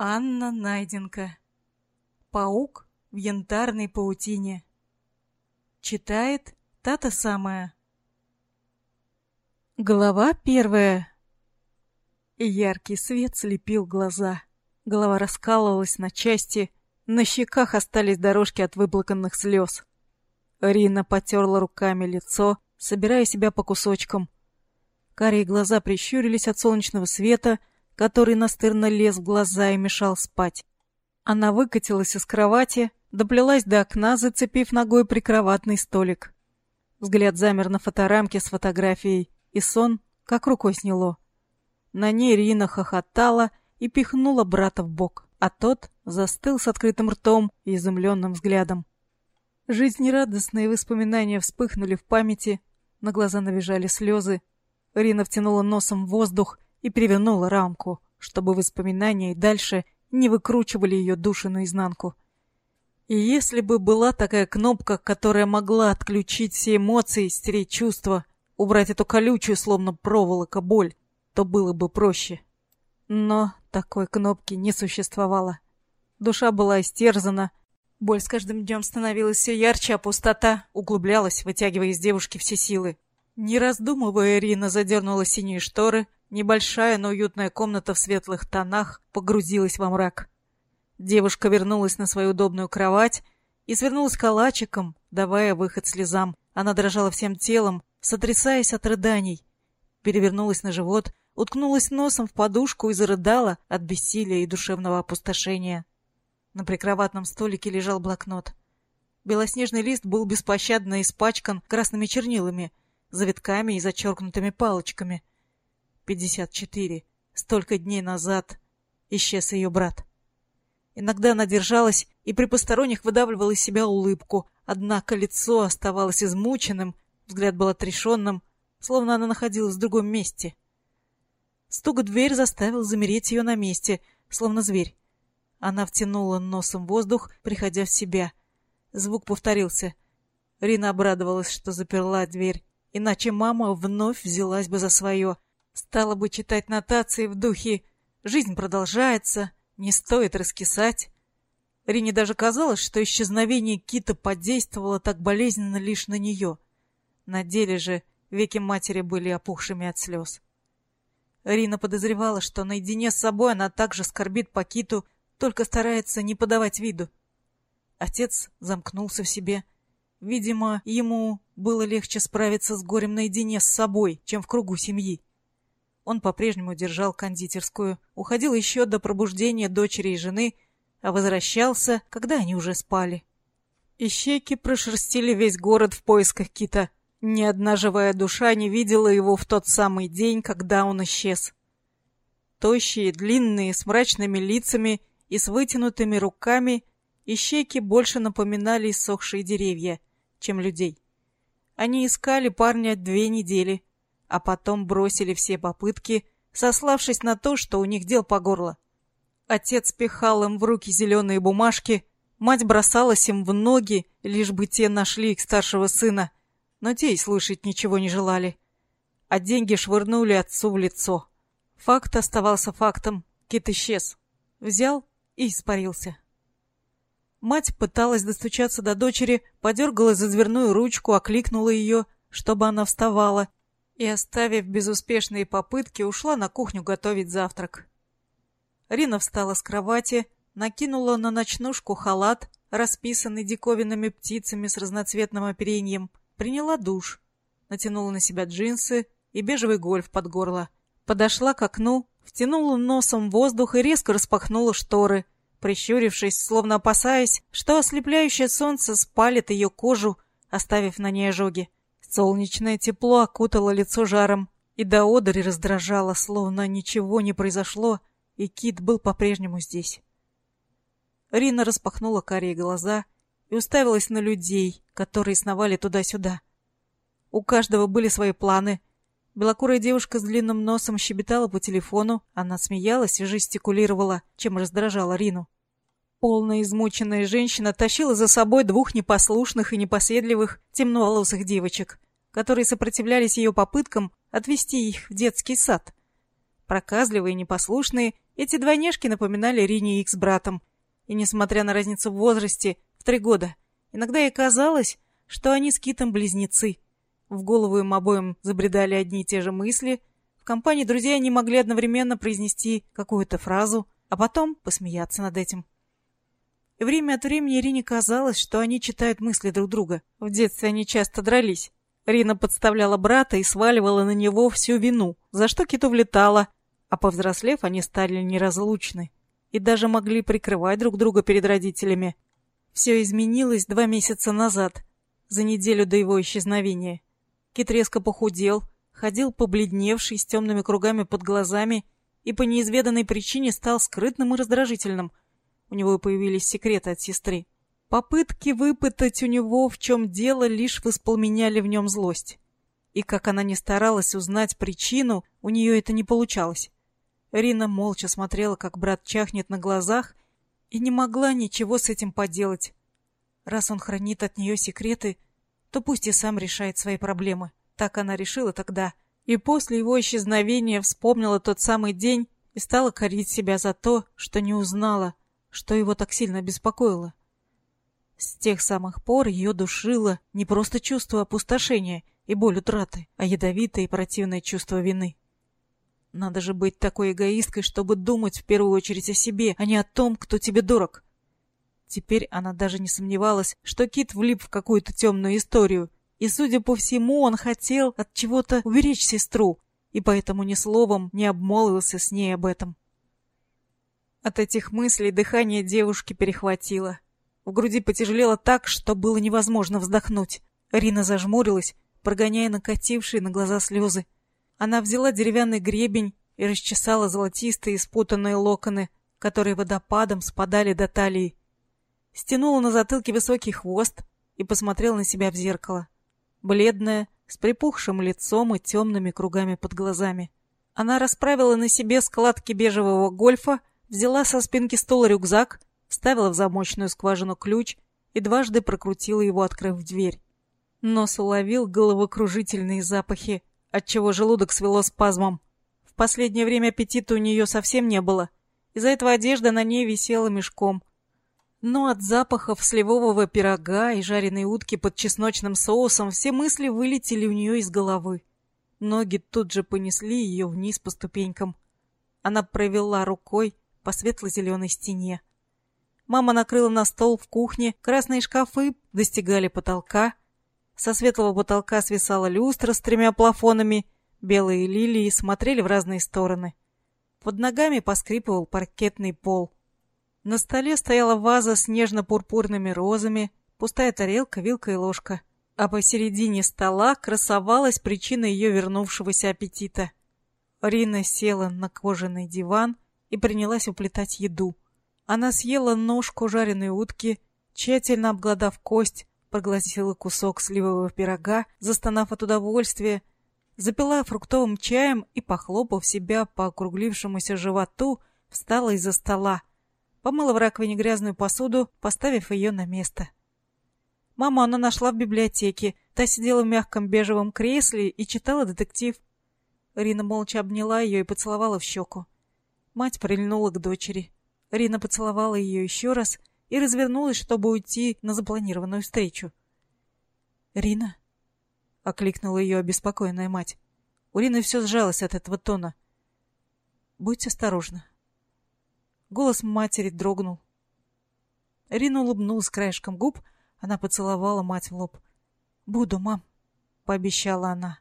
Анна Найденко. Паук в янтарной паутине. Читает та-то самая. Глава первая. Яркий свет слепил глаза. Голова раскалывалась на части, на щеках остались дорожки от выплаканных слез. Рина потерла руками лицо, собирая себя по кусочкам. Карие глаза прищурились от солнечного света, который настырно лез в глаза и мешал спать. Она выкатилась из кровати, доплелась до окна, зацепив ногой прикроватный столик. Взгляд замер на фоторамке с фотографией, и сон как рукой сняло. На ней Рина хохотала и пихнула брата в бок, а тот застыл с открытым ртом и изумленным взглядом. Жизнерадостные воспоминания вспыхнули в памяти, на глаза набежали слезы. Рина втянула носом воздух и перевернула рамку, чтобы воспоминания и дальше не выкручивали ее душу наизнанку. И если бы была такая кнопка, которая могла отключить все эмоции, стереть чувства, убрать эту колючую, словно проволока, боль, то было бы проще. Но такой кнопки не существовало. Душа была истерзана, боль с каждым днем становилась все ярче, а пустота углублялась, вытягивая из девушки все силы. Не раздумывая, Ирина задернула синие шторы, Небольшая, но уютная комната в светлых тонах погрузилась во мрак. Девушка вернулась на свою удобную кровать и свернулась калачиком, давая выход слезам. Она дрожала всем телом, сотрясаясь от рыданий. Перевернулась на живот, уткнулась носом в подушку и зарыдала от бессилия и душевного опустошения. На прикроватном столике лежал блокнот. Белоснежный лист был беспощадно испачкан красными чернилами, завитками и зачеркнутыми палочками — 54. Столько дней назад исчез ее брат. Иногда она держалась и при посторонних выдавливала из себя улыбку, однако лицо оставалось измученным, взгляд был отрешенным, словно она находилась в другом месте. Стук в дверь заставил замереть ее на месте, словно зверь. Она втянула носом воздух, приходя в себя. Звук повторился. Рина обрадовалась, что заперла дверь, иначе мама вновь взялась бы за свое — Стала бы читать нотации в духе «Жизнь продолжается, не стоит раскисать». Рине даже казалось, что исчезновение Кита подействовало так болезненно лишь на нее. На деле же веки матери были опухшими от слез. Рина подозревала, что наедине с собой она также скорбит по Киту, только старается не подавать виду. Отец замкнулся в себе. Видимо, ему было легче справиться с горем наедине с собой, чем в кругу семьи. Он по-прежнему держал кондитерскую, уходил еще до пробуждения дочери и жены, а возвращался, когда они уже спали. Ищейки прошерстили весь город в поисках кита. Ни одна живая душа не видела его в тот самый день, когда он исчез. Тощие, длинные, с мрачными лицами и с вытянутыми руками, ищейки больше напоминали иссохшие деревья, чем людей. Они искали парня две недели, а потом бросили все попытки, сославшись на то, что у них дел по горло. Отец пихал им в руки зеленые бумажки, мать бросалась им в ноги, лишь бы те нашли их старшего сына, но те и слышать ничего не желали. А деньги швырнули отцу в лицо. Факт оставался фактом. Кит исчез. Взял и испарился. Мать пыталась достучаться до дочери, подергала за дверную ручку, окликнула ее, чтобы она вставала, и, оставив безуспешные попытки, ушла на кухню готовить завтрак. Рина встала с кровати, накинула на ночнушку халат, расписанный диковинными птицами с разноцветным оперением, приняла душ, натянула на себя джинсы и бежевый гольф под горло, подошла к окну, втянула носом воздух и резко распахнула шторы, прищурившись, словно опасаясь, что ослепляющее солнце спалит ее кожу, оставив на ней ожоги. Солнечное тепло окутало лицо жаром, и до одери раздражало, словно ничего не произошло, и Кит был по-прежнему здесь. Рина распахнула карие глаза и уставилась на людей, которые сновали туда-сюда. У каждого были свои планы. Белокурая девушка с длинным носом щебетала по телефону, она смеялась и жестикулировала, чем раздражала Рину. Полная измученная женщина тащила за собой двух непослушных и непоседливых темноволосых девочек, которые сопротивлялись ее попыткам отвести их в детский сад. Проказливые, непослушные Эти двойняшки напоминали Рине их с братом. И несмотря на разницу в возрасте, в три года, иногда ей казалось, что они с Китом близнецы. В голову им обоим забредали одни и те же мысли. В компании друзей они могли одновременно произнести какую-то фразу, а потом посмеяться над этим. Время от времени Ирине казалось, что они читают мысли друг друга. В детстве они часто дрались. Рина подставляла брата и сваливала на него всю вину, за что Киту влетала, а повзрослев, они стали неразлучны и даже могли прикрывать друг друга перед родителями. Все изменилось два месяца назад, за неделю до его исчезновения. Кит резко похудел, ходил побледневший, с темными кругами под глазами и по неизведанной причине стал скрытным и раздражительным. У него появились секреты от сестры. Попытки выпытать у него, в чем дело, лишь воспламеняли в нем злость. И как она ни старалась узнать причину, у нее это не получалось. Рина молча смотрела, как брат чахнет на глазах, и не могла ничего с этим поделать. Раз он хранит от нее секреты, то пусть и сам решает свои проблемы. Так она решила тогда. И после его исчезновения вспомнила тот самый день и стала корить себя за то, что не узнала, что его так сильно беспокоило. С тех самых пор ее душило не просто чувство опустошения и боль утраты, а ядовитое и противное чувство вины. Надо же быть такой эгоисткой, чтобы думать в первую очередь о себе, а не о том, кто тебе дорог. Теперь она даже не сомневалась, что Кит влип в какую-то темную историю, и, судя по всему, он хотел от чего-то уберечь сестру, и поэтому ни словом не обмолвился с ней об этом. От этих мыслей дыхание девушки перехватило. В груди потяжелело так, что было невозможно вздохнуть. Рина зажмурилась, прогоняя накатившие на глаза слезы. Она взяла деревянный гребень и расчесала золотистые спутанные локоны, которые водопадом спадали до талии. Стянула на затылке высокий хвост и посмотрела на себя в зеркало. Бледная, с припухшим лицом и темными кругами под глазами. Она расправила на себе складки бежевого гольфа, взяла со спинки стула рюкзак, вставила в замочную скважину ключ и дважды прокрутила его, открыв дверь. Нос уловил головокружительные запахи отчего желудок свело спазмом. В последнее время аппетита у нее совсем не было. Из-за этого одежда на ней висела мешком. Но от запахов сливового пирога и жареной утки под чесночным соусом все мысли вылетели у нее из головы. Ноги тут же понесли ее вниз по ступенькам. Она провела рукой по светло-зеленой стене. Мама накрыла на стол в кухне, красные шкафы достигали потолка — со светлого потолка свисала люстра с тремя плафонами, белые лилии смотрели в разные стороны. Под ногами поскрипывал паркетный пол. На столе стояла ваза с нежно-пурпурными розами, пустая тарелка, вилка и ложка. А посередине стола красовалась причина ее вернувшегося аппетита. Рина села на кожаный диван и принялась уплетать еду. Она съела ножку жареной утки, тщательно обглодав кость, проглотила кусок сливового пирога, застонав от удовольствия, запила фруктовым чаем и, похлопав себя по округлившемуся животу, встала из-за стола, помыла в раковине грязную посуду, поставив ее на место. Маму она нашла в библиотеке. Та сидела в мягком бежевом кресле и читала детектив. Рина молча обняла ее и поцеловала в щеку. Мать прильнула к дочери. Рина поцеловала ее еще раз и развернулась, чтобы уйти на запланированную встречу. «Рина?» — окликнула ее обеспокоенная мать. У Рины все сжалось от этого тона. «Будь осторожна». Голос матери дрогнул. Рина улыбнулась краешком губ, она поцеловала мать в лоб. «Буду, мам», — пообещала она.